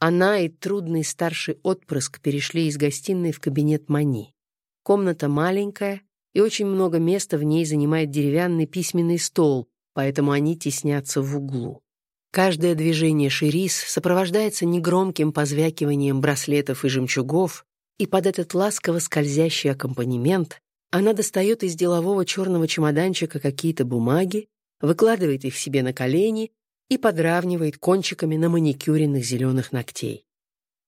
Она и трудный старший отпрыск перешли из гостиной в кабинет Мани. Комната маленькая, и очень много места в ней занимает деревянный письменный стол, поэтому они теснятся в углу. Каждое движение Ширис сопровождается негромким позвякиванием браслетов и жемчугов, и под этот ласково скользящий аккомпанемент она достает из делового черного чемоданчика какие-то бумаги, выкладывает их себе на колени и подравнивает кончиками на маникюренных зеленых ногтей.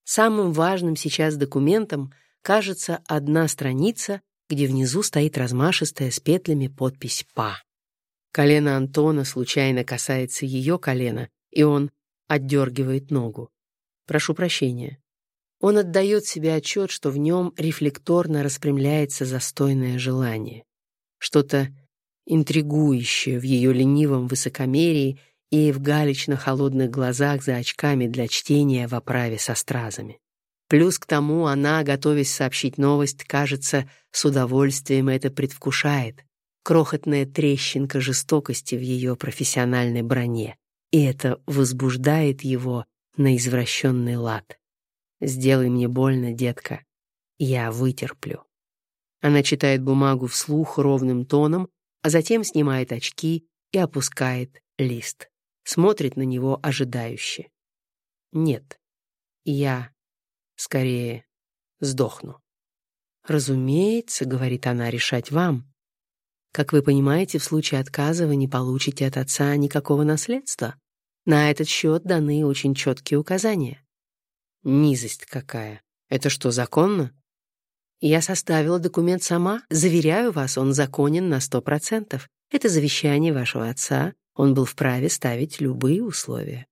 Самым важным сейчас документом кажется одна страница, где внизу стоит размашистая с петлями подпись «ПА». Колено Антона случайно касается ее колена, и он отдергивает ногу. Прошу прощения. Он отдает себе отчет, что в нем рефлекторно распрямляется застойное желание. Что-то интригующее в ее ленивом высокомерии и в галечно-холодных глазах за очками для чтения в оправе со стразами. Плюс к тому она, готовясь сообщить новость, кажется, с удовольствием это предвкушает. Крохотная трещинка жестокости в ее профессиональной броне. И это возбуждает его на извращенный лад. «Сделай мне больно, детка. Я вытерплю». Она читает бумагу вслух ровным тоном, а затем снимает очки и опускает лист. Смотрит на него ожидающе. «Нет, я, скорее, сдохну». «Разумеется», — говорит она, — «решать вам. Как вы понимаете, в случае отказа вы не получите от отца никакого наследства. На этот счет даны очень четкие указания. Низость какая. Это что, законно? Я составила документ сама. Заверяю вас, он законен на сто процентов. Это завещание вашего отца. Он был вправе ставить любые условия.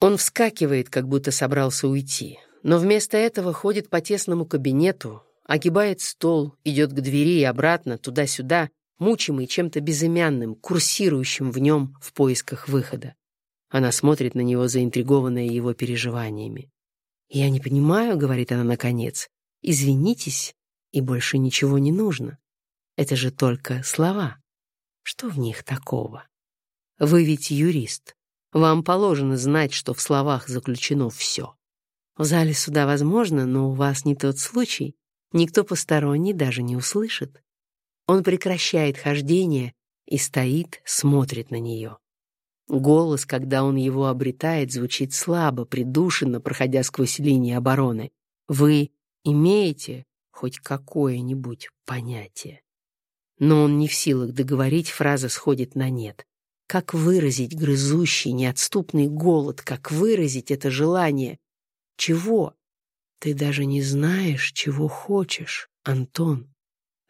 Он вскакивает, как будто собрался уйти, но вместо этого ходит по тесному кабинету, огибает стол, идет к двери и обратно, туда-сюда, мучимый чем-то безымянным, курсирующим в нем в поисках выхода. Она смотрит на него, заинтригованная его переживаниями. «Я не понимаю», — говорит она наконец. «Извинитесь, и больше ничего не нужно. Это же только слова. Что в них такого? Вы ведь юрист. Вам положено знать, что в словах заключено все. В зале суда возможно, но у вас не тот случай. Никто посторонний даже не услышит. Он прекращает хождение и стоит, смотрит на нее. Голос, когда он его обретает, звучит слабо, придушенно, проходя сквозь линии обороны. Вы имеете хоть какое-нибудь понятие? Но он не в силах договорить, фраза сходит на нет. Как выразить грызущий, неотступный голод? Как выразить это желание? Чего? Ты даже не знаешь, чего хочешь, Антон.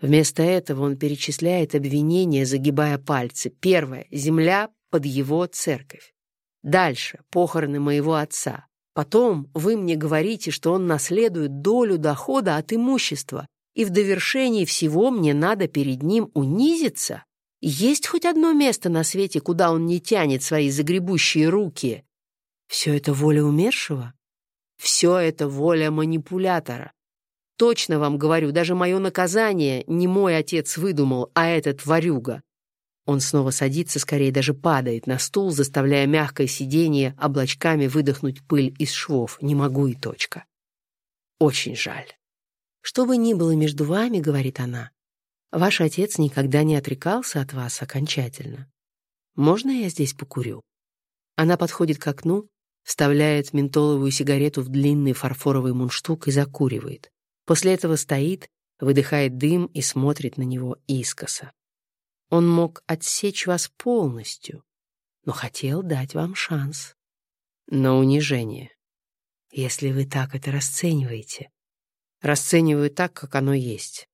Вместо этого он перечисляет обвинения, загибая пальцы. Первое — земля под его церковь. Дальше — похороны моего отца. Потом вы мне говорите, что он наследует долю дохода от имущества, и в довершении всего мне надо перед ним унизиться? Есть хоть одно место на свете, куда он не тянет свои загребущие руки? Все это воля умершего? Все это воля манипулятора. Точно вам говорю, даже мое наказание не мой отец выдумал, а этот ворюга. Он снова садится, скорее даже падает на стул, заставляя мягкое сиденье облачками выдохнуть пыль из швов. Не могу и точка. Очень жаль. «Что бы ни было между вами, — говорит она, — ваш отец никогда не отрекался от вас окончательно. Можно я здесь покурю?» Она подходит к окну, вставляет ментоловую сигарету в длинный фарфоровый мундштук и закуривает. После этого стоит, выдыхает дым и смотрит на него искоса. Он мог отсечь вас полностью, но хотел дать вам шанс. На унижение. Если вы так это расцениваете. Расцениваю так, как оно есть.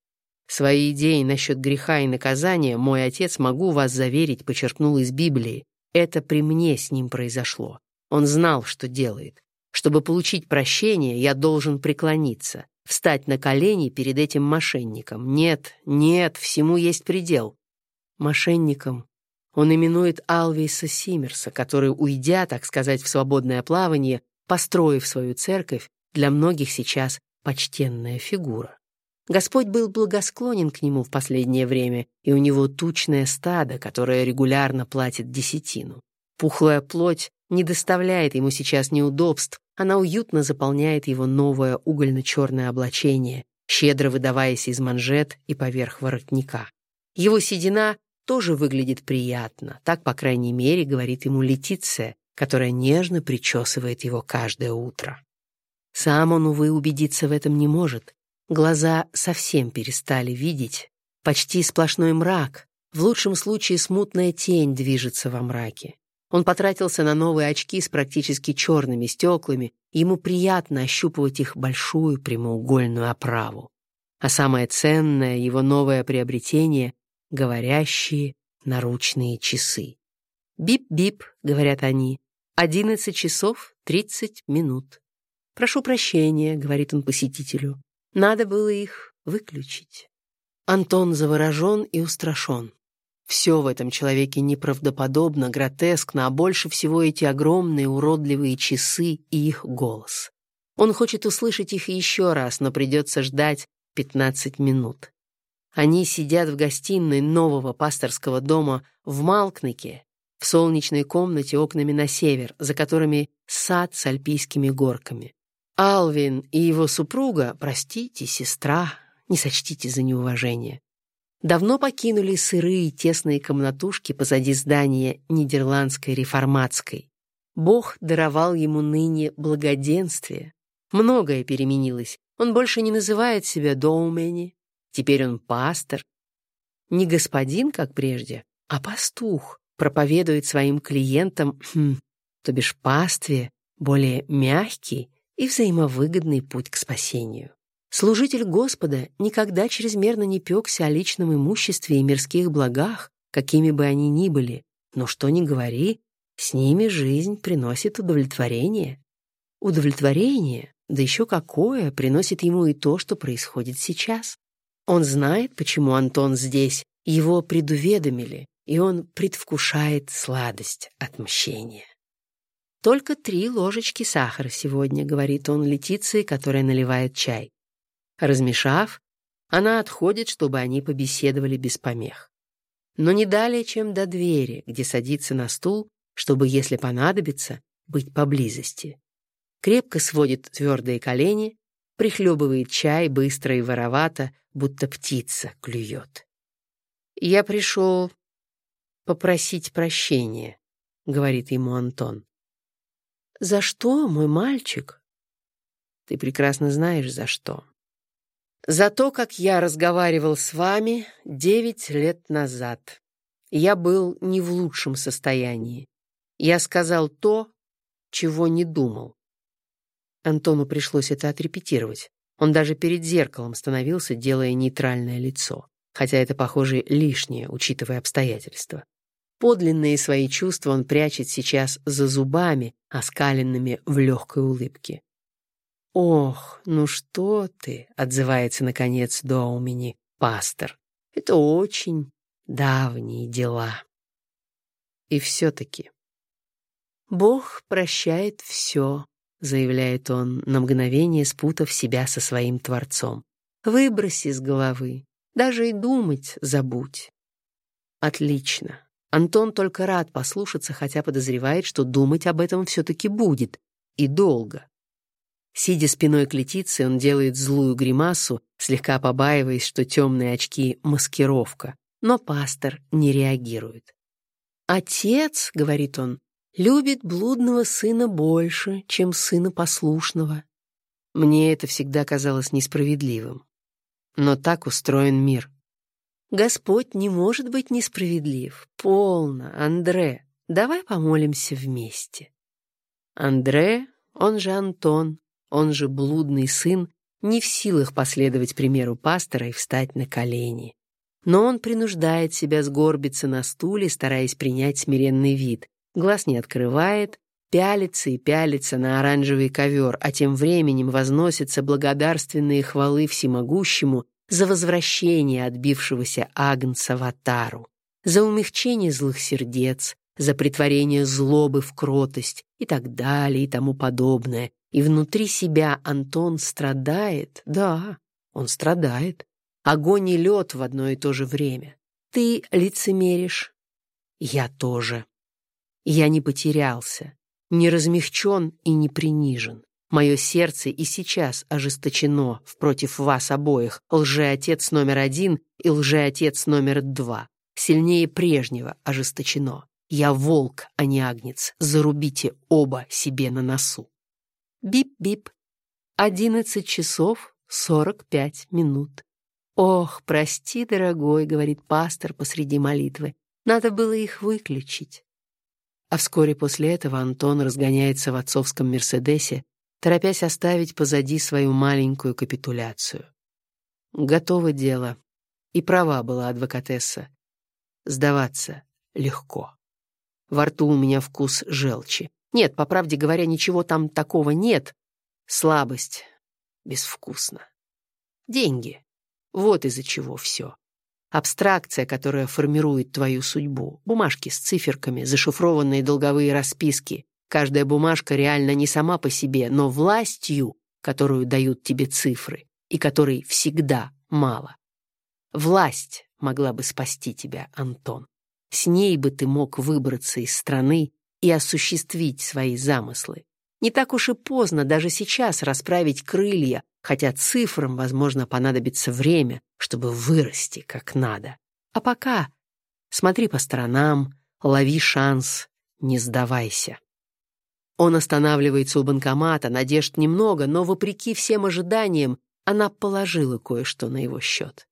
Свои идеи насчет греха и наказания мой отец, могу вас заверить, почерпнул из Библии. Это при мне с ним произошло. Он знал, что делает. Чтобы получить прощение, я должен преклониться, встать на колени перед этим мошенником. Нет, нет, всему есть предел. Мошенником он именует Алвейса Симмерса, который, уйдя, так сказать, в свободное плавание, построив свою церковь, для многих сейчас почтенная фигура. Господь был благосклонен к нему в последнее время, и у него тучное стадо, которое регулярно платит десятину. Пухлая плоть не доставляет ему сейчас неудобств, она уютно заполняет его новое угольно-черное облачение, щедро выдаваясь из манжет и поверх воротника. Его седина тоже выглядит приятно, так, по крайней мере, говорит ему Летиция, которая нежно причесывает его каждое утро. Сам он, увы, убедиться в этом не может. Глаза совсем перестали видеть. Почти сплошной мрак. В лучшем случае смутная тень движется во мраке. Он потратился на новые очки с практически черными стеклами, ему приятно ощупывать их большую прямоугольную оправу. А самое ценное, его новое приобретение — говорящие наручные часы. «Бип-бип», — говорят они, — «одиннадцать часов тридцать минут». «Прошу прощения», — говорит он посетителю, — «надо было их выключить». Антон заворожен и устрашен. Все в этом человеке неправдоподобно, гротескно, а больше всего эти огромные уродливые часы и их голос. Он хочет услышать их еще раз, но придется ждать 15 минут. Они сидят в гостиной нового пасторского дома в Малкнике, в солнечной комнате окнами на север, за которыми сад с альпийскими горками. Алвин и его супруга, простите, сестра, не сочтите за неуважение, давно покинули сырые тесные комнатушки позади здания Нидерландской реформатской. Бог даровал ему ныне благоденствие. Многое переменилось. Он больше не называет себя Доумени. Теперь он пастор. Не господин, как прежде, а пастух. Проповедует своим клиентам, хм, то бишь пастве, более мягкий и взаимовыгодный путь к спасению. Служитель Господа никогда чрезмерно не пекся о личном имуществе и мирских благах, какими бы они ни были, но что ни говори, с ними жизнь приносит удовлетворение. Удовлетворение, да еще какое, приносит ему и то, что происходит сейчас. Он знает, почему Антон здесь, его предуведомили, и он предвкушает сладость отмщения. «Только три ложечки сахара сегодня», — говорит он Летиции, которая наливает чай. Размешав, она отходит, чтобы они побеседовали без помех. Но не далее, чем до двери, где садится на стул, чтобы, если понадобится, быть поблизости. Крепко сводит твердые колени, прихлебывает чай быстро и воровато, будто птица клюет. «Я пришел попросить прощения», — говорит ему Антон. «За что, мой мальчик?» «Ты прекрасно знаешь, за что. За то, как я разговаривал с вами девять лет назад. Я был не в лучшем состоянии. Я сказал то, чего не думал». Антону пришлось это отрепетировать. Он даже перед зеркалом становился, делая нейтральное лицо, хотя это, похоже, лишнее, учитывая обстоятельства. Подлинные свои чувства он прячет сейчас за зубами, оскаленными в легкой улыбке. «Ох, ну что ты!» — отзывается, наконец, Доумини, пастор. «Это очень давние дела». И все-таки. «Бог прощает все», — заявляет он, на мгновение спутав себя со своим Творцом. «Выброси из головы, даже и думать забудь». «Отлично. Антон только рад послушаться, хотя подозревает, что думать об этом все-таки будет. И долго. Сидя спиной к Летиции, он делает злую гримасу, слегка побаиваясь, что темные очки — маскировка. Но пастор не реагирует. «Отец, — говорит он, — любит блудного сына больше, чем сына послушного. Мне это всегда казалось несправедливым. Но так устроен мир. Господь не может быть несправедлив. Полно, Андре. Давай помолимся вместе. Андре, он же Антон, он же блудный сын, не в силах последовать примеру пастора и встать на колени. Но он принуждает себя сгорбиться на стуле, стараясь принять смиренный вид. Глаз не открывает, пялится и пялится на оранжевый ковер, а тем временем возносятся благодарственные хвалы всемогущему за возвращение отбившегося Агнца в Атару, за умягчение злых сердец, за притворение злобы в кротость и так далее и тому подобное. И внутри себя Антон страдает, да, он страдает. Огонь и лед в одно и то же время. Ты лицемеришь, я тоже. Я не потерялся, не размягчен и не принижен. Мое сердце и сейчас ожесточено против вас обоих, лжеотец номер один и лжеотец номер два. Сильнее прежнего ожесточено. Я волк, а не агнец. Зарубите оба себе на носу. Бип-бип. Одиннадцать часов сорок пять минут. «Ох, прости, дорогой», — говорит пастор посреди молитвы. «Надо было их выключить». А вскоре после этого Антон разгоняется в отцовском «Мерседесе», торопясь оставить позади свою маленькую капитуляцию. Готово дело. И права была адвокатесса. Сдаваться легко. Во рту у меня вкус желчи. Нет, по правде говоря, ничего там такого нет. Слабость. Безвкусно. Деньги. Вот из-за чего все. Абстракция, которая формирует твою судьбу. Бумажки с циферками, зашифрованные долговые расписки. Каждая бумажка реально не сама по себе, но властью, которую дают тебе цифры, и которой всегда мало. Власть могла бы спасти тебя, Антон. С ней бы ты мог выбраться из страны и осуществить свои замыслы. Не так уж и поздно даже сейчас расправить крылья, хотя цифрам, возможно, понадобится время, чтобы вырасти как надо. А пока смотри по сторонам, лови шанс, не сдавайся. Он останавливается у банкомата, надежд немного, но, вопреки всем ожиданиям, она положила кое-что на его счет.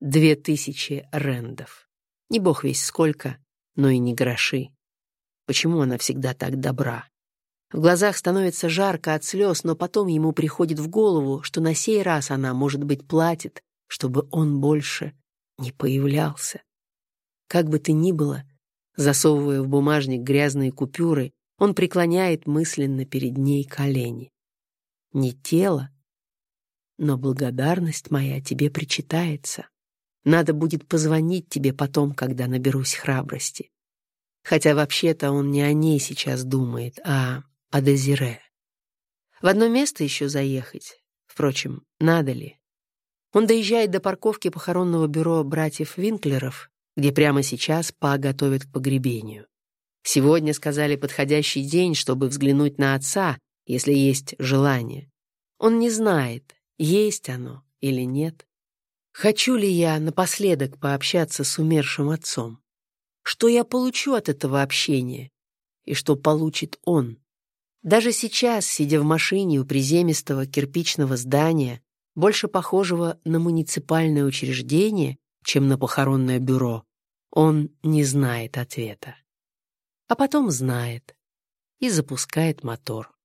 Две тысячи рендов. Не бог весь сколько, но и не гроши. Почему она всегда так добра? В глазах становится жарко от слез, но потом ему приходит в голову, что на сей раз она, может быть, платит, чтобы он больше не появлялся. Как бы то ни было, засовывая в бумажник грязные купюры, он преклоняет мысленно перед ней колени. Не тело, но благодарность моя тебе причитается. Надо будет позвонить тебе потом, когда наберусь храбрости. Хотя вообще-то он не о ней сейчас думает, а о Дезире. В одно место еще заехать. Впрочем, надо ли? Он доезжает до парковки похоронного бюро братьев Винклеров, где прямо сейчас Па готовит к погребению. Сегодня, сказали, подходящий день, чтобы взглянуть на отца, если есть желание. Он не знает, есть оно или нет. Хочу ли я напоследок пообщаться с умершим отцом? Что я получу от этого общения? И что получит он? Даже сейчас, сидя в машине у приземистого кирпичного здания, больше похожего на муниципальное учреждение, чем на похоронное бюро, он не знает ответа. А потом знает и запускает мотор.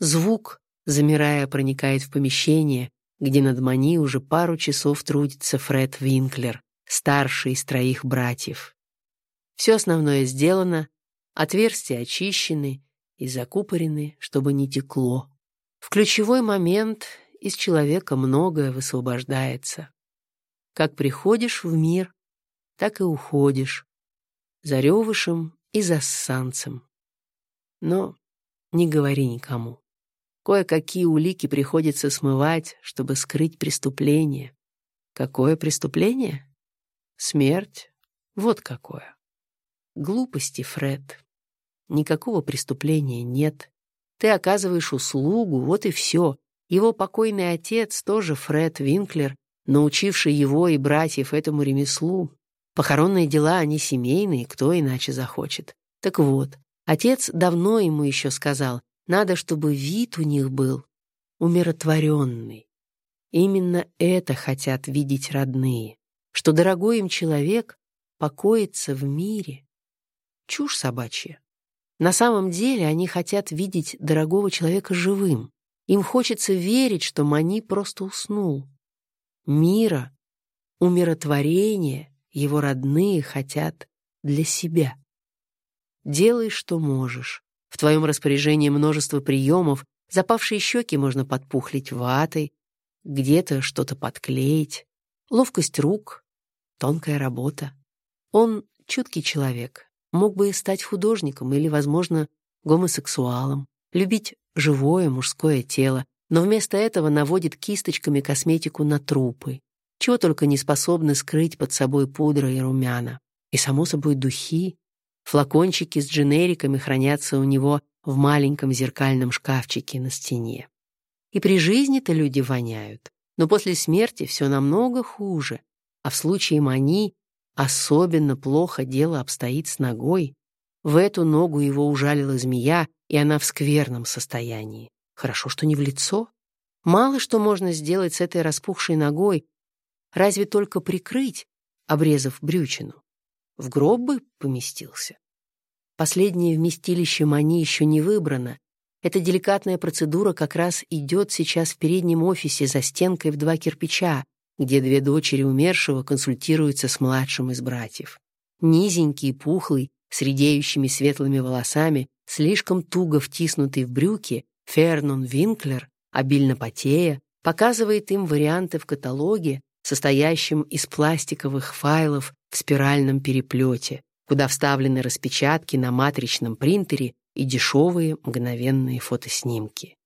Звук, замирая, проникает в помещение, где над Мани уже пару часов трудится Фред Винклер, старший из троих братьев. Все основное сделано, отверстия очищены и закупорены, чтобы не текло. В ключевой момент из человека многое высвобождается. Как приходишь в мир, так и уходишь. За ревышем и за ссанцем. Но не говори никому. Кое-какие улики приходится смывать, чтобы скрыть преступление. Какое преступление? Смерть. Вот какое. Глупости, Фред. Никакого преступления нет. Ты оказываешь услугу, вот и все. Его покойный отец, тоже Фред Винклер, научивший его и братьев этому ремеслу. Похоронные дела, они семейные, кто иначе захочет. Так вот, отец давно ему еще сказал, надо, чтобы вид у них был умиротворенный. Именно это хотят видеть родные, что дорогой им человек покоится в мире. Чушь собачья. На самом деле они хотят видеть дорогого человека живым. Им хочется верить, что Мани просто уснул. Мира, умиротворения его родные хотят для себя. Делай, что можешь, в твоем распоряжении множество приемов, запавшие щеки можно подпухлить ватой, где-то что-то подклеить, ловкость рук, тонкая работа. Он чуткий человек, мог бы и стать художником или, возможно, гомосексуалом, любить живое мужское тело, но вместо этого наводит кисточками косметику на трупы, чего только не способны скрыть под собой пудра и румяна. И, само собой, духи, Флакончики с дженериками хранятся у него в маленьком зеркальном шкафчике на стене. И при жизни-то люди воняют, но после смерти все намного хуже, а в случае мани особенно плохо дело обстоит с ногой. В эту ногу его ужалила змея, и она в скверном состоянии. Хорошо, что не в лицо. Мало что можно сделать с этой распухшей ногой, разве только прикрыть, обрезав брючину. В гроб бы поместился. Последнее вместилище Мани еще не выбрано. Эта деликатная процедура как раз идет сейчас в переднем офисе за стенкой в два кирпича, где две дочери умершего консультируются с младшим из братьев. Низенький, пухлый, с редеющими светлыми волосами, слишком туго втиснутый в брюки, Фернон Винклер, обильно потея, показывает им варианты в каталоге, состоящем из пластиковых файлов в спиральном переплете, куда вставлены распечатки на матричном принтере и дешевые мгновенные фотоснимки.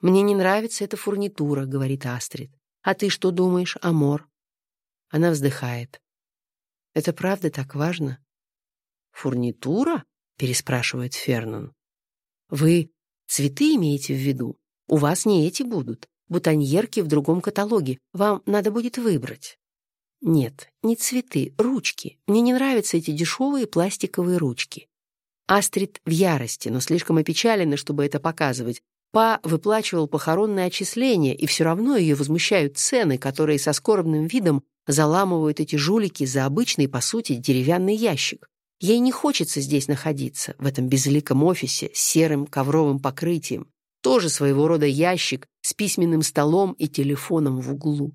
«Мне не нравится эта фурнитура», — говорит Астрид. «А ты что думаешь, Амор?» Она вздыхает. «Это правда так важно?» «Фурнитура?» — переспрашивает Фернон. «Вы цветы имеете в виду? У вас не эти будут. Бутоньерки в другом каталоге. Вам надо будет выбрать». Нет, не цветы, ручки. Мне не нравятся эти дешевые пластиковые ручки. Астрид в ярости, но слишком опечалена, чтобы это показывать. Па выплачивал похоронное отчисление, и все равно ее возмущают цены, которые со скорбным видом заламывают эти жулики за обычный, по сути, деревянный ящик. Ей не хочется здесь находиться, в этом безликом офисе с серым ковровым покрытием. Тоже своего рода ящик с письменным столом и телефоном в углу.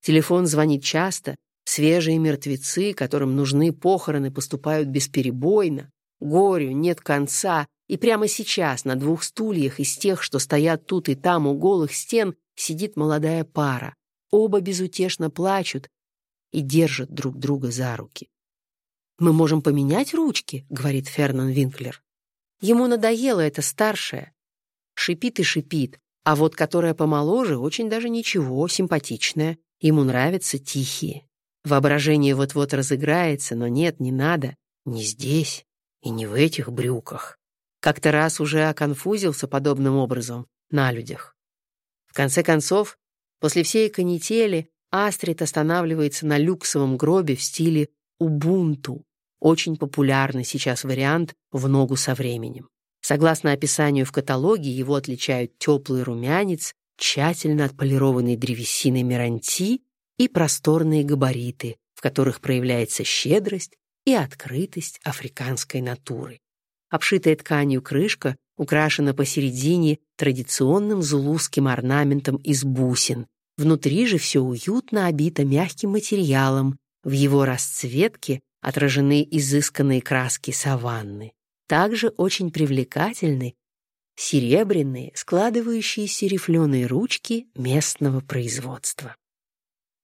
Телефон звонит часто, свежие мертвецы, которым нужны похороны, поступают бесперебойно. Горю нет конца, и прямо сейчас на двух стульях из тех, что стоят тут и там у голых стен, сидит молодая пара. Оба безутешно плачут и держат друг друга за руки. «Мы можем поменять ручки», — говорит Фернан Винклер. Ему надоело это старшее. Шипит и шипит, а вот которая помоложе очень даже ничего, симпатичная. Ему нравятся тихие. Воображение вот-вот разыграется, но нет, не надо. Не здесь и не в этих брюках. Как-то раз уже оконфузился подобным образом на людях. В конце концов, после всей канители Астрид останавливается на люксовом гробе в стиле «Убунту», очень популярный сейчас вариант в ногу со временем. Согласно описанию в каталоге, его отличают теплый румянец, тщательно отполированной древесиной меранти и просторные габариты, в которых проявляется щедрость и открытость африканской натуры. Обшитая тканью крышка украшена посередине традиционным зулузским орнаментом из бусин. Внутри же все уютно обито мягким материалом, в его расцветке отражены изысканные краски саванны. Также очень привлекательны серебряные, складывающиеся рифленые ручки местного производства.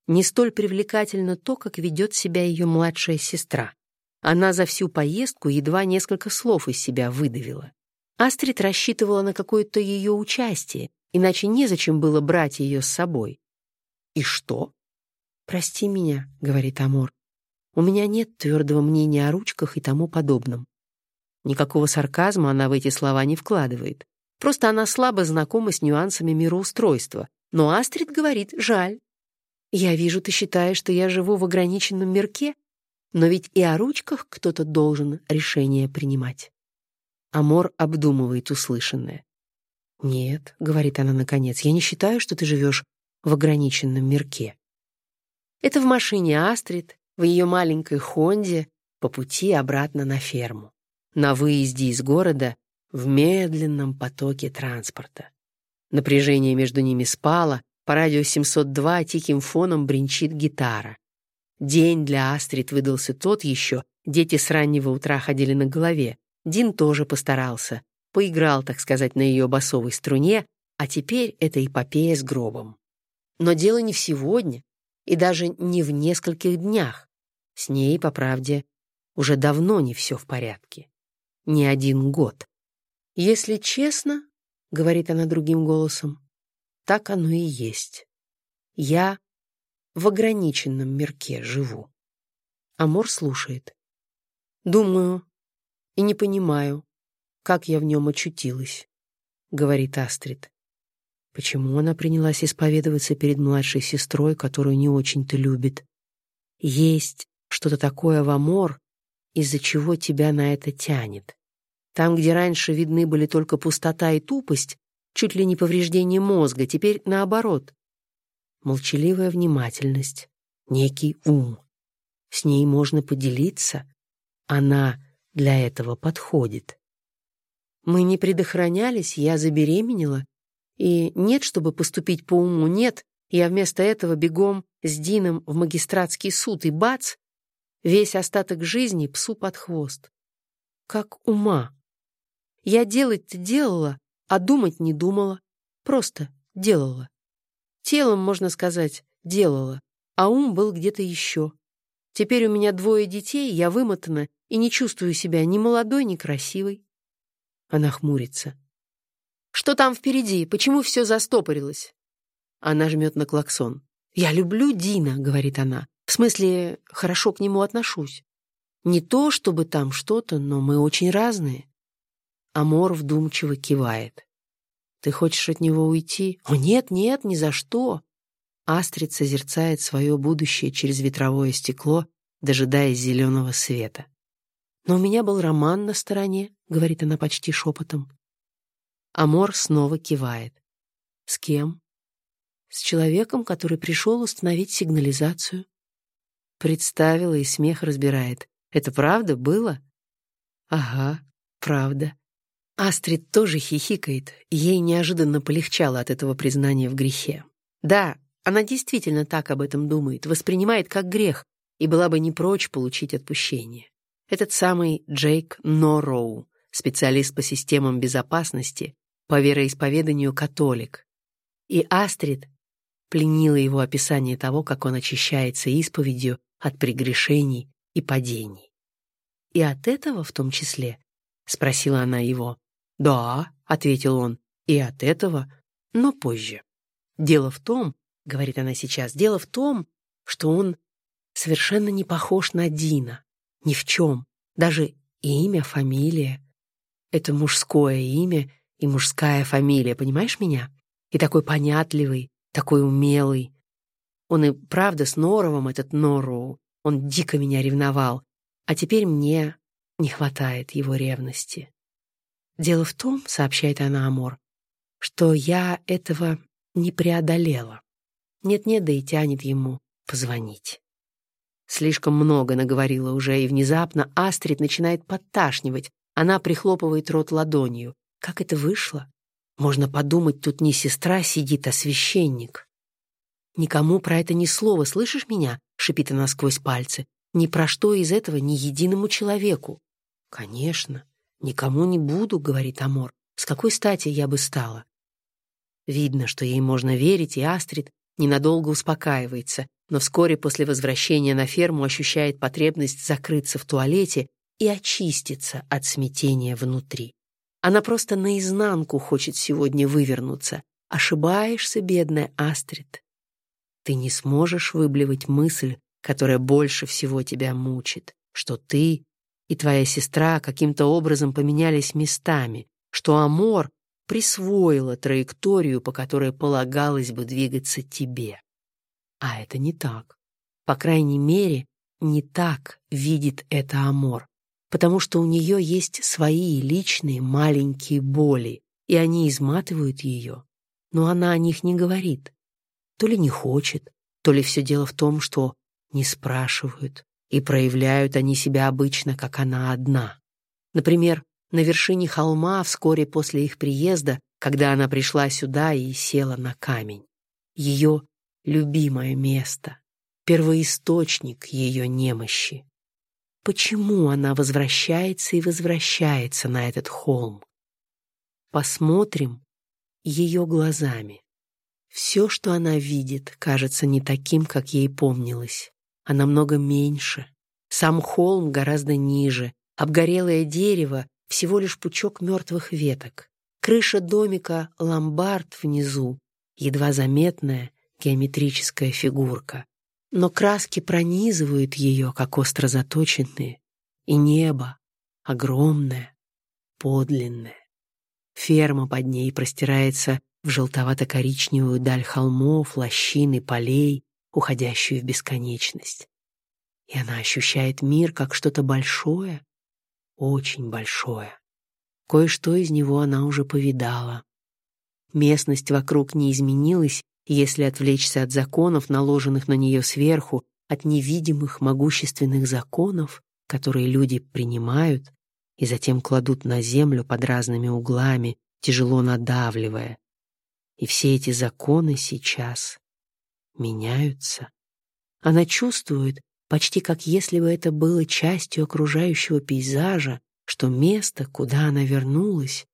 Не столь привлекательно то, как ведет себя ее младшая сестра. Она за всю поездку едва несколько слов из себя выдавила. Астрид рассчитывала на какое-то ее участие, иначе незачем было брать ее с собой. «И что?» «Прости меня», — говорит Амор. «У меня нет твердого мнения о ручках и тому подобном. Никакого сарказма она в эти слова не вкладывает. Просто она слабо знакома с нюансами мироустройства. Но Астрид говорит «жаль». «Я вижу, ты считаешь, что я живу в ограниченном мирке, но ведь и о ручках кто-то должен решение принимать». Амор обдумывает услышанное. «Нет», — говорит она наконец, — «я не считаю, что ты живешь в ограниченном мирке». Это в машине Астрид, в ее маленькой Хонде, по пути обратно на ферму на выезде из города в медленном потоке транспорта. Напряжение между ними спало, по радио 702 тихим фоном бренчит гитара. День для Астрид выдался тот еще, дети с раннего утра ходили на голове. Дин тоже постарался, поиграл, так сказать, на ее басовой струне, а теперь это эпопея с гробом. Но дело не в сегодня и даже не в нескольких днях. С ней, по правде, уже давно не все в порядке не один год. «Если честно, — говорит она другим голосом, — так оно и есть. Я в ограниченном мирке живу». Амор слушает. «Думаю, и не понимаю, как я в нем очутилась», — говорит Астрид. Почему она принялась исповедоваться перед младшей сестрой, которую не очень-то любит? Есть что-то такое в Амор, из-за чего тебя на это тянет. Там, где раньше видны были только пустота и тупость, чуть ли не повреждение мозга, теперь наоборот. Молчаливая внимательность, некий ум. С ней можно поделиться. Она для этого подходит. Мы не предохранялись, я забеременела. И нет, чтобы поступить по уму, нет. Я вместо этого бегом с Дином в магистратский суд, и бац, весь остаток жизни псу под хвост. Как ума. Я делать-то делала, а думать не думала. Просто делала. Телом, можно сказать, делала, а ум был где-то еще. Теперь у меня двое детей, я вымотана и не чувствую себя ни молодой, ни красивой. Она хмурится. «Что там впереди? Почему все застопорилось?» Она жмет на клаксон. «Я люблю Дина», — говорит она. «В смысле, хорошо к нему отношусь. Не то, чтобы там что-то, но мы очень разные». Амор вдумчиво кивает. «Ты хочешь от него уйти?» «О, нет, нет, ни за что!» Астрид созерцает свое будущее через ветровое стекло, дожидаясь зеленого света. «Но у меня был роман на стороне», — говорит она почти шепотом. Амор снова кивает. «С кем?» «С человеком, который пришел установить сигнализацию». Представила и смех разбирает. «Это правда было?» «Ага, правда». Астрид тоже хихикает, ей неожиданно полегчало от этого признания в грехе. Да, она действительно так об этом думает, воспринимает как грех, и была бы не прочь получить отпущение. Этот самый Джейк Норроу, специалист по системам безопасности, по вероисповеданию католик. И Астрид пленила его описание того, как он очищается исповедью от прегрешений и падений. «И от этого в том числе?» — спросила она его. «Да», — ответил он, — «и от этого, но позже». «Дело в том, — говорит она сейчас, — дело в том, что он совершенно не похож на Дина. Ни в чем. Даже имя, фамилия. Это мужское имя и мужская фамилия, понимаешь меня? И такой понятливый, такой умелый. Он и правда с Норовым, этот Норроу, он дико меня ревновал. А теперь мне не хватает его ревности. Дело в том, сообщает она Амор, что я этого не преодолела. Нет-нет, да и тянет ему позвонить. Слишком много наговорила уже, и внезапно Астрид начинает подташнивать. Она прихлопывает рот ладонью. Как это вышло? Можно подумать, тут не сестра сидит, а священник. «Никому про это ни слова, слышишь меня?» — шипит она сквозь пальцы. «Ни про что из этого ни единому человеку». «Конечно, никому не буду», — говорит Амор. «С какой стати я бы стала?» Видно, что ей можно верить, и Астрид ненадолго успокаивается, но вскоре после возвращения на ферму ощущает потребность закрыться в туалете и очиститься от смятения внутри. Она просто наизнанку хочет сегодня вывернуться. Ошибаешься, бедная Астрид. Ты не сможешь выблевать мысль, которая больше всего тебя мучит, что ты и твоя сестра каким-то образом поменялись местами, что Амор присвоила траекторию, по которой полагалось бы двигаться тебе. А это не так. По крайней мере, не так видит это Амор, потому что у нее есть свои личные маленькие боли, и они изматывают ее, но она о них не говорит. То ли не хочет, то ли все дело в том, что не спрашивают, и проявляют они себя обычно, как она одна. Например, на вершине холма вскоре после их приезда, когда она пришла сюда и села на камень. Ее любимое место, первоисточник ее немощи. Почему она возвращается и возвращается на этот холм? Посмотрим ее глазами. Все, что она видит, кажется не таким, как ей помнилось, а намного меньше. Сам холм гораздо ниже, обгорелое дерево — всего лишь пучок мертвых веток. Крыша домика — ломбард внизу, едва заметная — геометрическая фигурка, но краски пронизывают ее, как остро заточенные, и небо, огромная, подлинная. Ферма под ней простирается в желтовато-коричневую даль холмов, лощин и полей, уходящую в бесконечность. И она ощущает мир как что-то большое, очень большое. Кое-что из него она уже повидала. Местность вокруг не изменилась, если отвлечься от законов, наложенных на нее сверху, от невидимых могущественных законов, которые люди принимают и затем кладут на землю под разными углами, тяжело надавливая. И все эти законы сейчас меняются. Она чувствует, почти как если бы это было частью окружающего пейзажа, что место, куда она вернулась,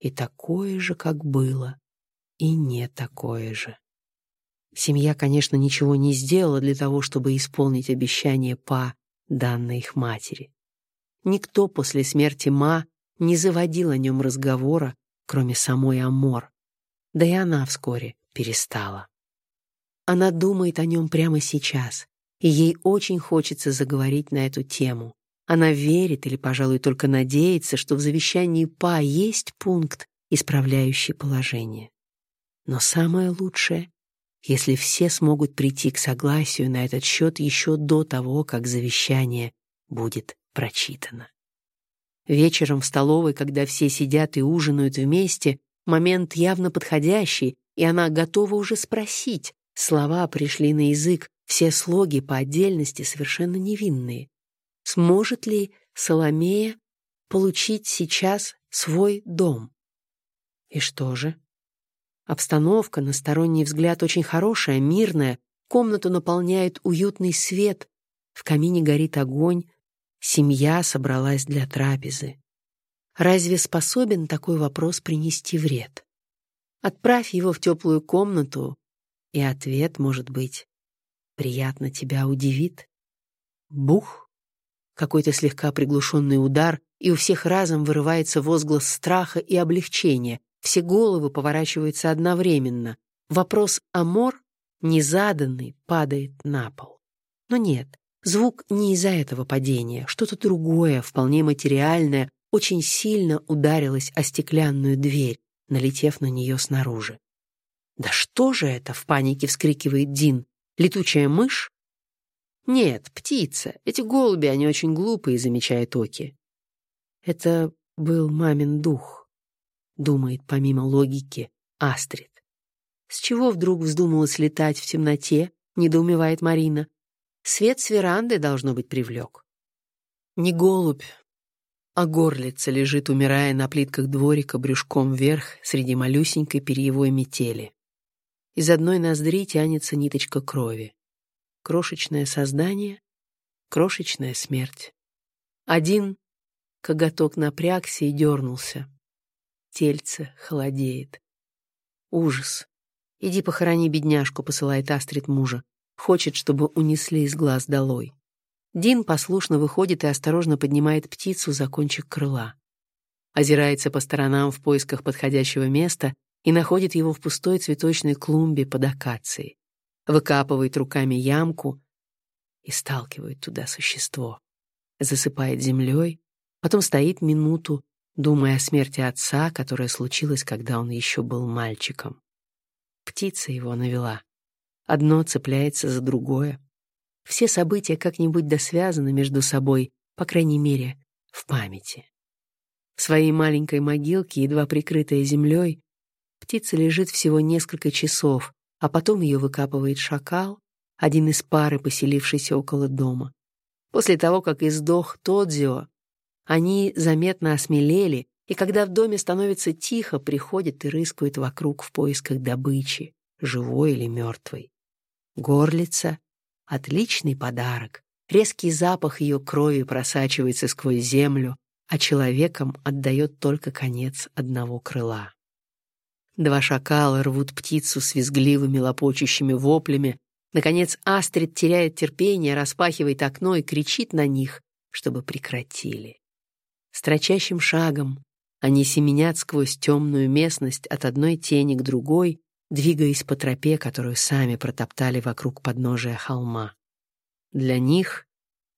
и такое же, как было, и не такое же. Семья, конечно, ничего не сделала для того, чтобы исполнить обещание Па, данное их матери. Никто после смерти Ма не заводил о нем разговора, кроме самой Амор. Да и она вскоре перестала. Она думает о нем прямо сейчас, и ей очень хочется заговорить на эту тему. Она верит или, пожалуй, только надеется, что в завещании Па есть пункт, исправляющий положение. Но самое лучшее, если все смогут прийти к согласию на этот счет еще до того, как завещание будет прочитано. Вечером в столовой, когда все сидят и ужинают вместе, момент явно подходящий, и она готова уже спросить. Слова пришли на язык, все слоги по отдельности совершенно невинные. Сможет ли Соломея получить сейчас свой дом? И что же? Обстановка, на сторонний взгляд, очень хорошая, мирная, комнату наполняет уютный свет, в камине горит огонь, семья собралась для трапезы. Разве способен такой вопрос принести вред? Отправь его в теплую комнату, и ответ, может быть, приятно тебя удивит. Бух! Какой-то слегка приглушенный удар, и у всех разом вырывается возглас страха и облегчения. Все головы поворачиваются одновременно. Вопрос «Амор» незаданный падает на пол. Но нет, звук не из-за этого падения. Что-то другое, вполне материальное, очень сильно ударилось о стеклянную дверь, налетев на нее снаружи. «Да что же это?» — в панике вскрикивает Дин. «Летучая мышь?» «Нет, птица. Эти голуби, они очень глупые», — замечает Оки. «Это был мамин дух», — думает помимо логики Астрид. «С чего вдруг вздумалось летать в темноте?» — недоумевает Марина. «Свет с веранды, должно быть, привлек». Не голубь, а горлица лежит, умирая на плитках дворика брюшком вверх среди малюсенькой перьевой метели. Из одной ноздри тянется ниточка крови крошечное создание, крошечная смерть. Один коготок напрягся и дернулся. Тельце холодеет. Ужас. «Иди похорони бедняжку», — посылает Астрид мужа. Хочет, чтобы унесли из глаз долой. Дин послушно выходит и осторожно поднимает птицу за кончик крыла. Озирается по сторонам в поисках подходящего места и находит его в пустой цветочной клумбе под акацией выкапывает руками ямку и сталкивает туда существо. Засыпает землей, потом стоит минуту, думая о смерти отца, которая случилась, когда он еще был мальчиком. Птица его навела. Одно цепляется за другое. Все события как-нибудь досвязаны между собой, по крайней мере, в памяти. В своей маленькой могилке, едва прикрытая землей, птица лежит всего несколько часов, а потом ее выкапывает шакал, один из пары, поселившийся около дома. После того, как издох Тодзио, они заметно осмелели, и когда в доме становится тихо, приходят и рыскают вокруг в поисках добычи, живой или мертвой. Горлица — отличный подарок. Резкий запах ее крови просачивается сквозь землю, а человеком отдает только конец одного крыла. Два шакала рвут птицу с визгливыми лопочущими воплями. Наконец Астрид теряет терпение, распахивает окно и кричит на них, чтобы прекратили. Строчащим шагом они семенят сквозь темную местность от одной тени к другой, двигаясь по тропе, которую сами протоптали вокруг подножия холма. Для них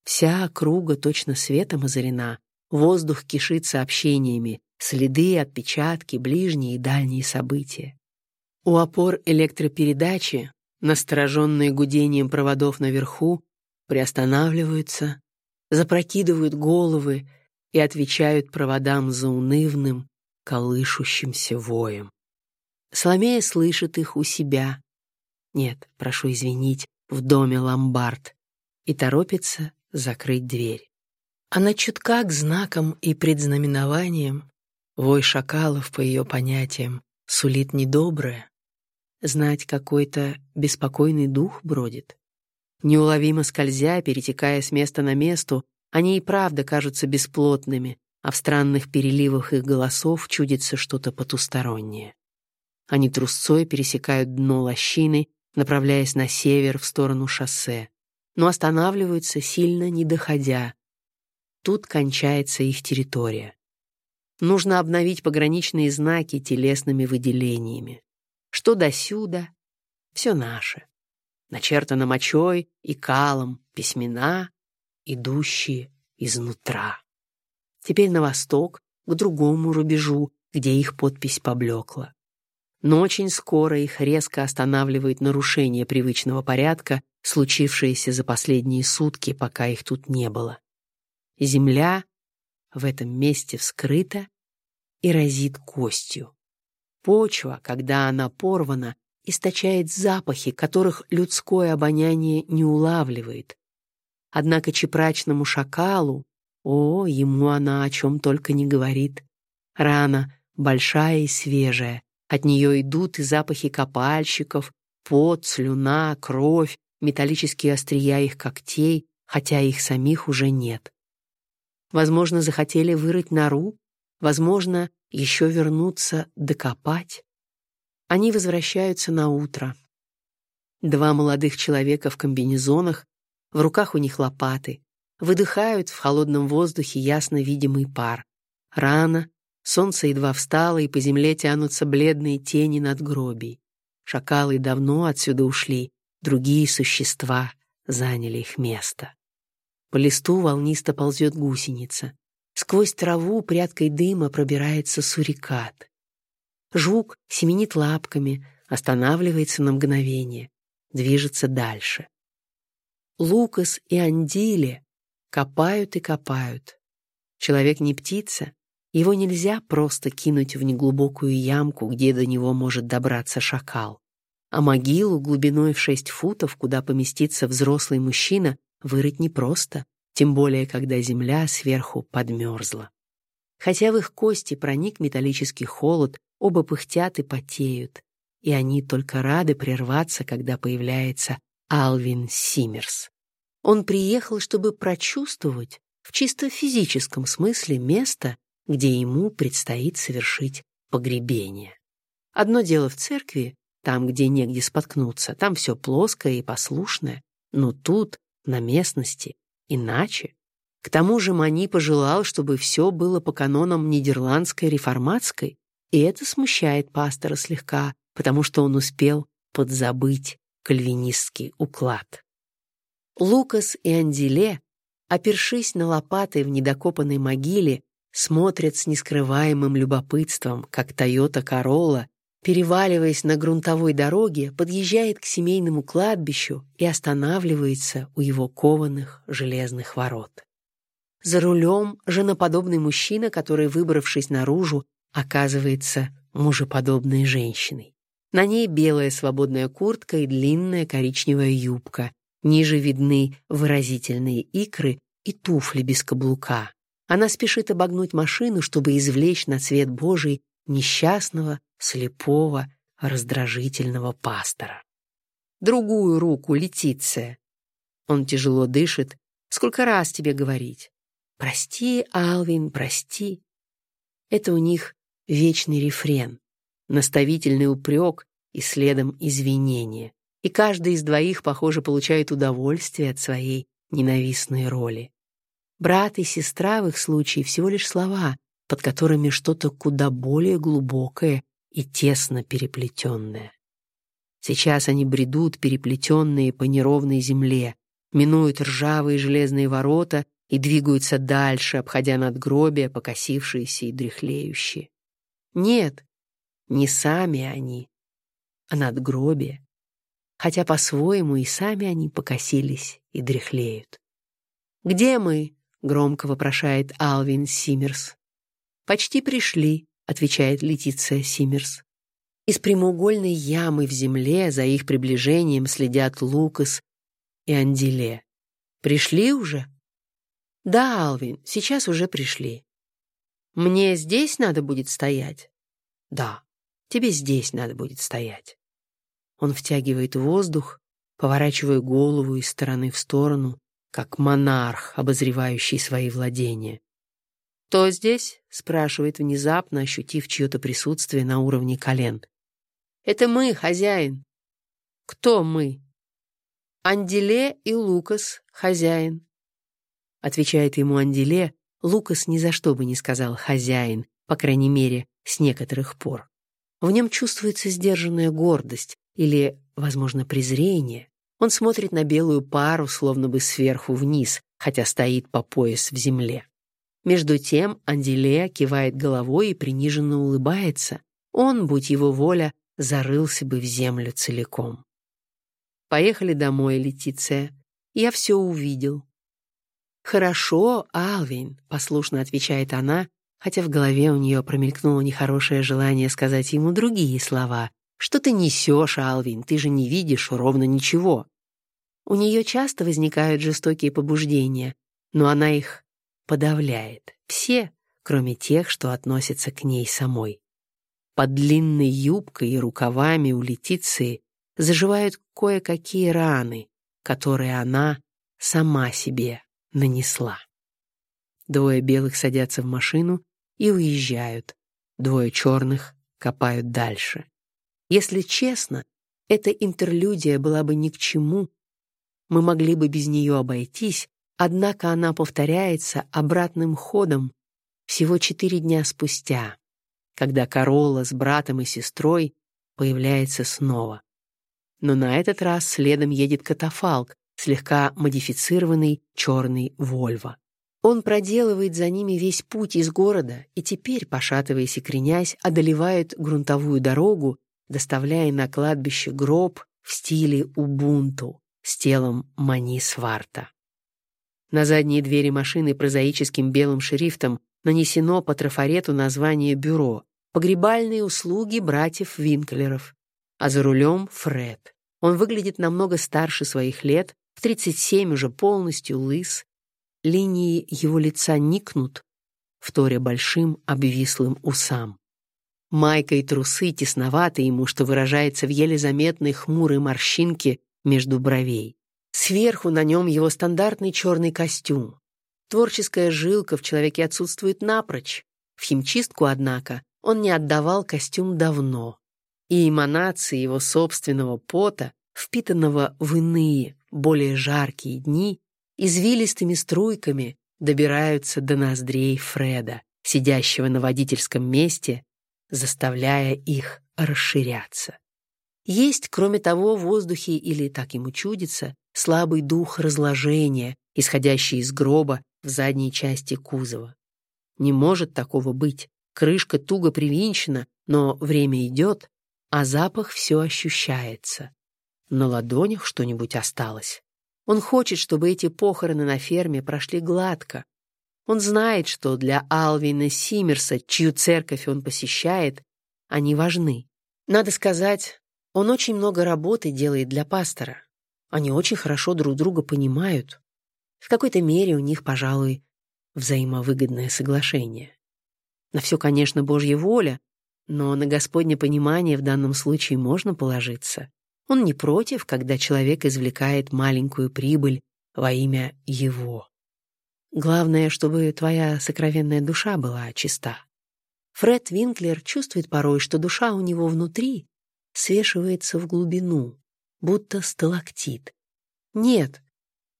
вся округа точно светом озарена, Воздух кишит сообщениями, следы, отпечатки, ближние и дальние события. У опор электропередачи, настороженные гудением проводов наверху, приостанавливаются, запрокидывают головы и отвечают проводам заунывным, колышущимся воем. Соломея слышит их у себя. Нет, прошу извинить, в доме ломбард. И торопится закрыть дверь. Она чутка к знакам и предзнаменованиям. Вой шакалов, по ее понятиям, сулит недоброе. Знать какой-то беспокойный дух бродит. Неуловимо скользя, перетекая с места на место, они и правда кажутся бесплотными, а в странных переливах их голосов чудится что-то потустороннее. Они трусцой пересекают дно лощины, направляясь на север в сторону шоссе, но останавливаются, сильно не доходя. Тут кончается их территория. Нужно обновить пограничные знаки телесными выделениями. Что досюда — все наше. Начертано мочой и калом письмена, идущие изнутра. Теперь на восток, к другому рубежу, где их подпись поблекла. Но очень скоро их резко останавливает нарушение привычного порядка, случившееся за последние сутки, пока их тут не было. Земля в этом месте вскрыта и разит костью. Почва, когда она порвана, источает запахи, которых людское обоняние не улавливает. Однако чепрачному шакалу, о, ему она о чем только не говорит. Рана большая и свежая, от нее идут и запахи копальщиков, пот, слюна, кровь, металлические острия их когтей, хотя их самих уже нет. Возможно, захотели вырыть нору, возможно, еще вернуться докопать. Они возвращаются на утро. Два молодых человека в комбинезонах, в руках у них лопаты, выдыхают в холодном воздухе ясно видимый пар. Рано, солнце едва встало, и по земле тянутся бледные тени над гробей. Шакалы давно отсюда ушли, другие существа заняли их место. По листу волнисто ползет гусеница. Сквозь траву прядкой дыма пробирается сурикат. Жук семенит лапками, останавливается на мгновение, движется дальше. Лукас и Андиле копают и копают. Человек не птица, его нельзя просто кинуть в неглубокую ямку, где до него может добраться шакал. А могилу глубиной в шесть футов, куда поместится взрослый мужчина, вырыть непросто тем более когда земля сверху подмерзла. Хотя в их кости проник металлический холод, оба пыхтят и потеют, и они только рады прерваться, когда появляется Алвин Симмерс. Он приехал, чтобы прочувствовать в чисто физическом смысле место, где ему предстоит совершить погребение. Одно дело в церкви, там, где негде споткнуться, там все плоское и послушное, но тут, на местности, иначе. К тому же Мани пожелал, чтобы все было по канонам нидерландской реформатской, и это смущает пастора слегка, потому что он успел подзабыть кальвинистский уклад. Лукас и Андиле, опершись на лопаты в недокопанной могиле, смотрят с нескрываемым любопытством, как Тойота Королла переваливаясь на грунтовой дороге, подъезжает к семейному кладбищу и останавливается у его кованых железных ворот. За рулем женоподобный мужчина, который, выбравшись наружу, оказывается мужеподобной женщиной. На ней белая свободная куртка и длинная коричневая юбка. Ниже видны выразительные икры и туфли без каблука. Она спешит обогнуть машину, чтобы извлечь на свет Божий несчастного, слепого, раздражительного пастора. Другую руку, Летиция. Он тяжело дышит. Сколько раз тебе говорить? Прости, Алвин, прости. Это у них вечный рефрен, наставительный упрек и следом извинение. И каждый из двоих, похоже, получает удовольствие от своей ненавистной роли. Брат и сестра в их случае всего лишь слова, под которыми что-то куда более глубокое и тесно переплетенное. Сейчас они бредут, переплетенные по неровной земле, минуют ржавые железные ворота и двигаются дальше, обходя надгробия, покосившиеся и дряхлеющие. Нет, не сами они, а надгробия, хотя по-своему и сами они покосились и дряхлеют. «Где мы?» — громко вопрошает Алвин Симмерс. «Почти пришли», — отвечает Летиция Симмерс. Из прямоугольной ямы в земле за их приближением следят Лукас и Андиле. «Пришли уже?» «Да, Алвин, сейчас уже пришли». «Мне здесь надо будет стоять?» «Да, тебе здесь надо будет стоять». Он втягивает воздух, поворачивая голову из стороны в сторону, как монарх, обозревающий свои владения. «Кто здесь?» — спрашивает внезапно, ощутив чье-то присутствие на уровне колен. «Это мы, хозяин». «Кто мы?» «Анделе и Лукас, хозяин». Отвечает ему Анделе, Лукас ни за что бы не сказал «хозяин», по крайней мере, с некоторых пор. В нем чувствуется сдержанная гордость или, возможно, презрение. Он смотрит на белую пару, словно бы сверху вниз, хотя стоит по пояс в земле. Между тем Анделе кивает головой и приниженно улыбается. Он, будь его воля, зарылся бы в землю целиком. «Поехали домой, Летиция. Я все увидел». «Хорошо, Алвин», — послушно отвечает она, хотя в голове у нее промелькнуло нехорошее желание сказать ему другие слова. «Что ты несешь, Алвин? Ты же не видишь ровно ничего». У нее часто возникают жестокие побуждения, но она их подавляет. Все, кроме тех, что относятся к ней самой. Под длинной юбкой и рукавами у Летиции заживают кое-какие раны, которые она сама себе нанесла. Двое белых садятся в машину и уезжают, двое черных копают дальше. Если честно, эта интерлюдия была бы ни к чему, мы могли бы без нее обойтись, однако она повторяется обратным ходом всего четыре дня спустя, когда Корола с братом и сестрой появляется снова. Но на этот раз следом едет катафалк, слегка модифицированный черный Вольво. Он проделывает за ними весь путь из города и теперь, пошатываясь и кренясь, одолевает грунтовую дорогу, доставляя на кладбище гроб в стиле убунту с телом Мани Сварта. На задние двери машины прозаическим белым шрифтом нанесено по трафарету название бюро «Погребальные услуги братьев Винклеров», а за рулем Фред. Он выглядит намного старше своих лет, в 37 уже полностью лыс. Линии его лица никнут, вторя большим обвислым усам. Майка и трусы тесноваты ему, что выражается в еле заметной хмурой морщинке между бровей. Сверху на нем его стандартный черный костюм. Творческая жилка в человеке отсутствует напрочь. В химчистку, однако, он не отдавал костюм давно и эманации его собственного пота, впитанного в иные, более жаркие дни, извилистыми струйками добираются до ноздрей Фреда, сидящего на водительском месте, заставляя их расширяться. Есть, кроме того, в воздухе, или так ему чудится, слабый дух разложения, исходящий из гроба в задней части кузова. Не может такого быть. Крышка туго привинчена, но время идет, а запах все ощущается. На ладонях что-нибудь осталось. Он хочет, чтобы эти похороны на ферме прошли гладко. Он знает, что для Алвина Симмерса, чью церковь он посещает, они важны. Надо сказать, он очень много работы делает для пастора. Они очень хорошо друг друга понимают. В какой-то мере у них, пожалуй, взаимовыгодное соглашение. На все, конечно, Божья воля, но на Господне понимание в данном случае можно положиться. Он не против, когда человек извлекает маленькую прибыль во имя Его. Главное, чтобы твоя сокровенная душа была чиста. Фред Винклер чувствует порой, что душа у него внутри свешивается в глубину, будто сталактит. Нет,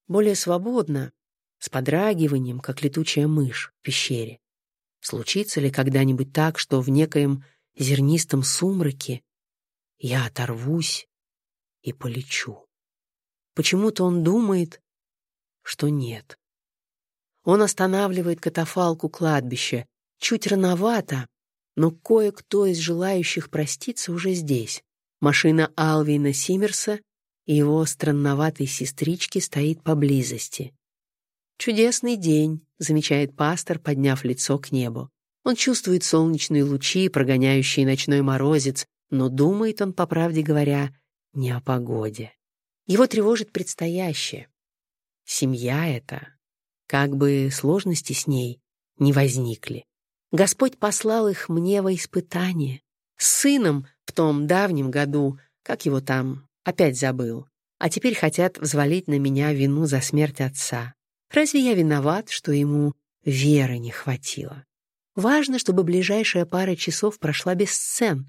более свободно, с подрагиванием, как летучая мышь в пещере. Случится ли когда-нибудь так, что в некоем зернистом сумраке, я оторвусь и полечу. Почему-то он думает, что нет. Он останавливает катафалку кладбища. Чуть рановато, но кое-кто из желающих проститься уже здесь. Машина Алвина Симмерса и его странноватой сестрички стоит поблизости. «Чудесный день», — замечает пастор, подняв лицо к небу. Он чувствует солнечные лучи, прогоняющие ночной морозец, но думает он, по правде говоря, не о погоде. Его тревожит предстоящее. Семья эта, как бы сложности с ней не возникли. Господь послал их мне во испытание. С сыном в том давнем году, как его там, опять забыл. А теперь хотят взвалить на меня вину за смерть отца. Разве я виноват, что ему веры не хватило? Важно, чтобы ближайшая пара часов прошла без сцен.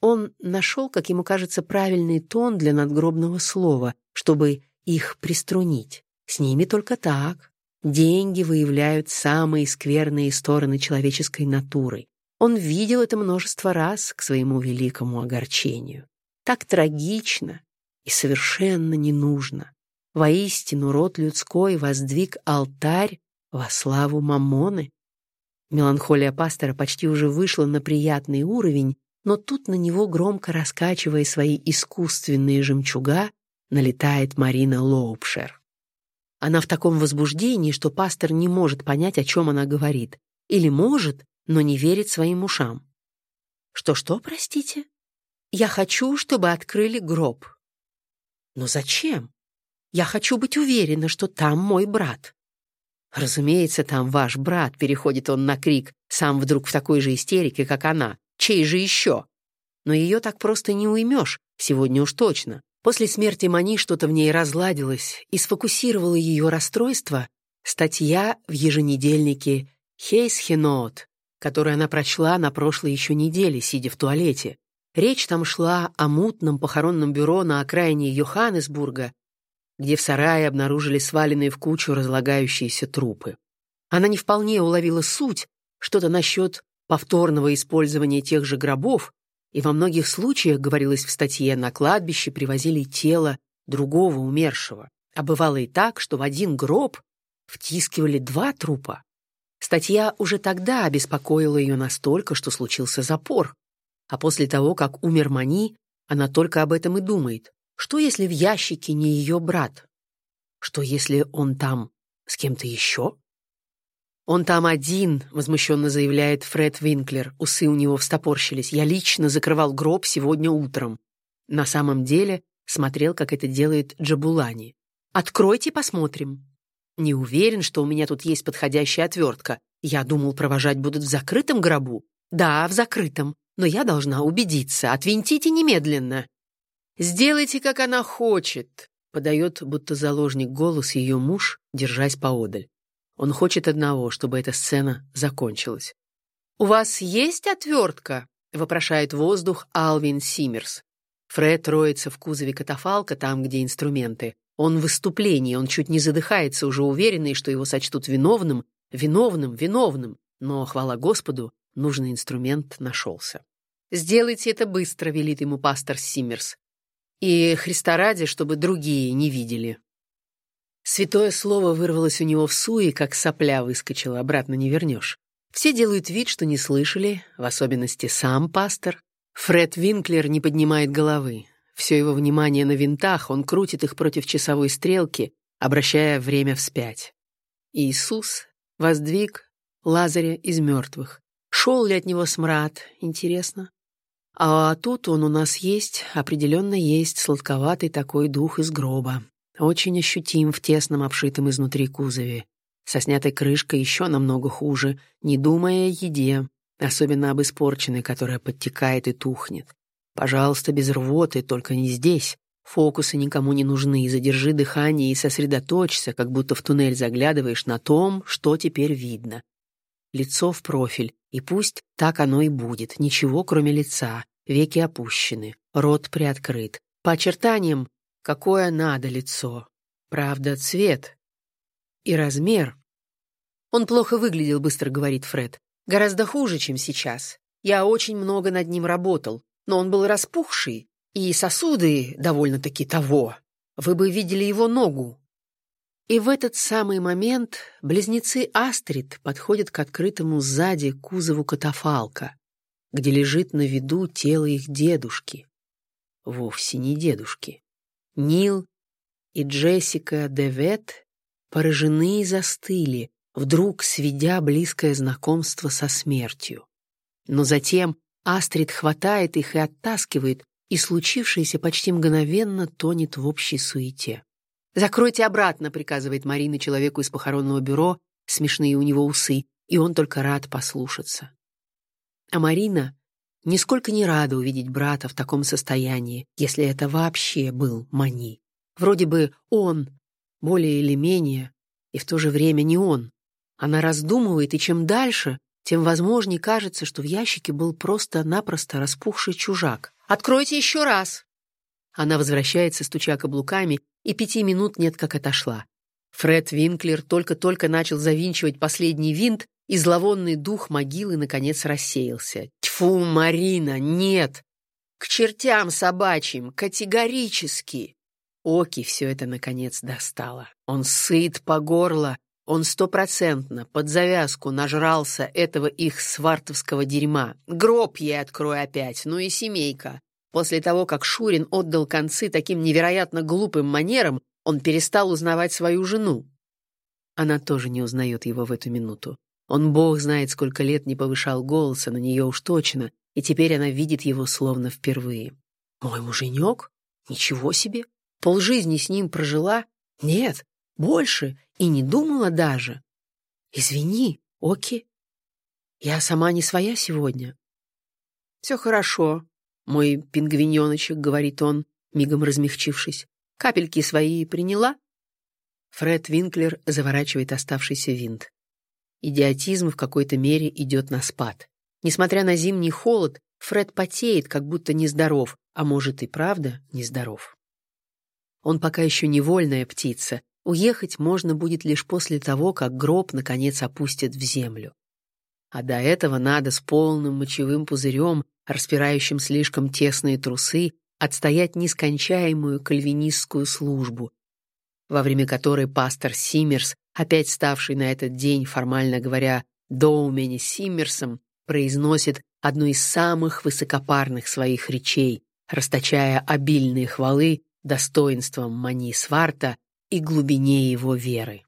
Он нашел, как ему кажется, правильный тон для надгробного слова, чтобы их приструнить. С ними только так. Деньги выявляют самые скверные стороны человеческой натуры. Он видел это множество раз к своему великому огорчению. Так трагично и совершенно не нужно. Воистину род людской воздвиг алтарь во славу Мамоны. Меланхолия пастора почти уже вышла на приятный уровень, но тут на него, громко раскачивая свои искусственные жемчуга, налетает Марина Лоупшер. Она в таком возбуждении, что пастор не может понять, о чем она говорит. Или может, но не верит своим ушам. «Что-что, простите? Я хочу, чтобы открыли гроб». «Но зачем? Я хочу быть уверена, что там мой брат». «Разумеется, там ваш брат», — переходит он на крик, сам вдруг в такой же истерике, как она. «Чей же еще?» Но ее так просто не уймешь, сегодня уж точно. После смерти Мани что-то в ней разладилось и сфокусировало ее расстройство статья в еженедельнике «Хейсхенот», которую она прочла на прошлой еще неделе, сидя в туалете. Речь там шла о мутном похоронном бюро на окраине Йоханнесбурга, где в сарае обнаружили сваленные в кучу разлагающиеся трупы. Она не вполне уловила суть, что-то насчет повторного использования тех же гробов, и во многих случаях, говорилось в статье, на кладбище привозили тело другого умершего. А бывало и так, что в один гроб втискивали два трупа. Статья уже тогда обеспокоила ее настолько, что случился запор. А после того, как умер Мани, она только об этом и думает. Что, если в ящике не ее брат? Что, если он там с кем-то еще? «Он там один», — возмущенно заявляет Фред Винклер. Усы у него встопорщились. «Я лично закрывал гроб сегодня утром». На самом деле смотрел, как это делает Джабулани. «Откройте, посмотрим». «Не уверен, что у меня тут есть подходящая отвертка. Я думал, провожать будут в закрытом гробу». «Да, в закрытом. Но я должна убедиться. Отвинтите немедленно». «Сделайте, как она хочет», — подает, будто заложник голос ее муж, держась поодаль. Он хочет одного, чтобы эта сцена закончилась. «У вас есть отвертка?» — вопрошает воздух Алвин Симмерс. Фред роется в кузове катафалка, там, где инструменты. Он в выступлении, он чуть не задыхается, уже уверенный, что его сочтут виновным, виновным, виновным. Но, хвала Господу, нужный инструмент нашелся. «Сделайте это быстро», — велит ему пастор Симмерс. И Христа ради, чтобы другие не видели. Святое слово вырвалось у него в суе, как сопля выскочила, обратно не вернешь. Все делают вид, что не слышали, в особенности сам пастор. Фред Винклер не поднимает головы. Все его внимание на винтах, он крутит их против часовой стрелки, обращая время вспять. Иисус воздвиг Лазаря из мертвых. Шел ли от него смрад, интересно? А тут он у нас есть, определенно есть сладковатый такой дух из гроба. Очень ощутим в тесном обшитом изнутри кузове. Со снятой крышкой еще намного хуже, не думая о еде, особенно об испорченной, которая подтекает и тухнет. Пожалуйста, без рвоты, только не здесь. Фокусы никому не нужны, задержи дыхание и сосредоточься, как будто в туннель заглядываешь на том, что теперь видно. Лицо в профиль, и пусть так оно и будет, ничего кроме лица, веки опущены, рот приоткрыт. По очертаниям, какое надо лицо. Правда, цвет и размер. Он плохо выглядел, быстро говорит Фред. Гораздо хуже, чем сейчас. Я очень много над ним работал, но он был распухший, и сосуды довольно-таки того. Вы бы видели его ногу. И в этот самый момент близнецы Астрид подходят к открытому сзади кузову катафалка, где лежит на виду тело их дедушки. Вовсе не дедушки. Нил и Джессика Девет поражены и застыли, вдруг сведя близкое знакомство со смертью. Но затем Астрид хватает их и оттаскивает, и случившееся почти мгновенно тонет в общей суете. «Закройте обратно», — приказывает Марина человеку из похоронного бюро, смешные у него усы, и он только рад послушаться. А Марина нисколько не рада увидеть брата в таком состоянии, если это вообще был Мани. Вроде бы он, более или менее, и в то же время не он. Она раздумывает, и чем дальше, тем возможнее кажется, что в ящике был просто-напросто распухший чужак. «Откройте еще раз!» Она возвращается, стуча каблуками, и пяти минут нет, как отошла. Фред Винклер только-только начал завинчивать последний винт, и зловонный дух могилы наконец рассеялся. «Тьфу, Марина, нет! К чертям собачьим, категорически!» Оки все это наконец достало. Он сыт по горло, он стопроцентно под завязку нажрался этого их свартовского дерьма. Гроб ей открой опять, ну и семейка. После того, как Шурин отдал концы таким невероятно глупым манерам, он перестал узнавать свою жену. Она тоже не узнает его в эту минуту. Он, бог знает, сколько лет не повышал голоса, на нее уж точно, и теперь она видит его словно впервые. «Мой муженек? Ничего себе! Полжизни с ним прожила? Нет, больше, и не думала даже. Извини, Оки. Я сама не своя сегодня. Все хорошо, мой пингвиненочек, говорит он, мигом размягчившись. Капельки свои приняла? Фред Винклер заворачивает оставшийся винт. Идиотизм в какой-то мере идет на спад. Несмотря на зимний холод, Фред потеет, как будто нездоров, а может и правда нездоров. Он пока еще невольная птица, Уехать можно будет лишь после того, как гроб наконец опустят в землю. А до этого надо с полным мочевым пузырем, распирающим слишком тесные трусы, отстоять нескончаемую кальвинистскую службу, во время которой пастор Симмерс, опять ставший на этот день, формально говоря, Доумени Симмерсом, произносит одну из самых высокопарных своих речей, расточая обильные хвалы достоинством Мани Сварта и глубине его веры.